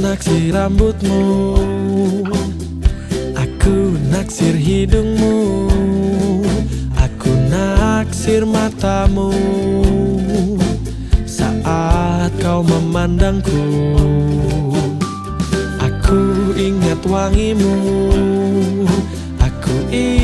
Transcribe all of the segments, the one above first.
naksir rambutmu. Aku naksir hidungmu. Aku naksir matamu. Saat kau memandangku Aku ingat wangimu. Aku ingat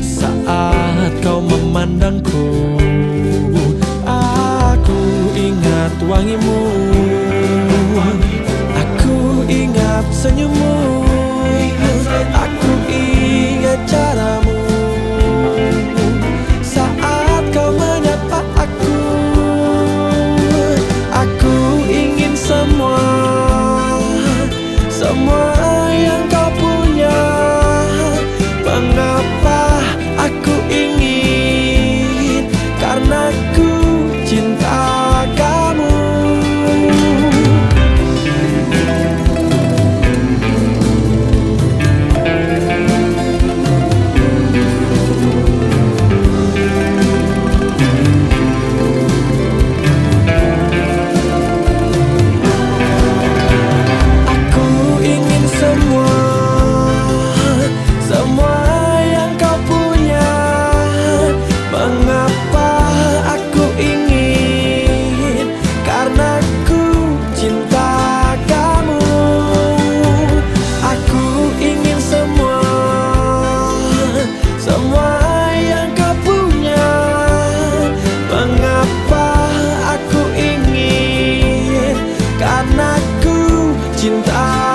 saat kau memandangku. 心大。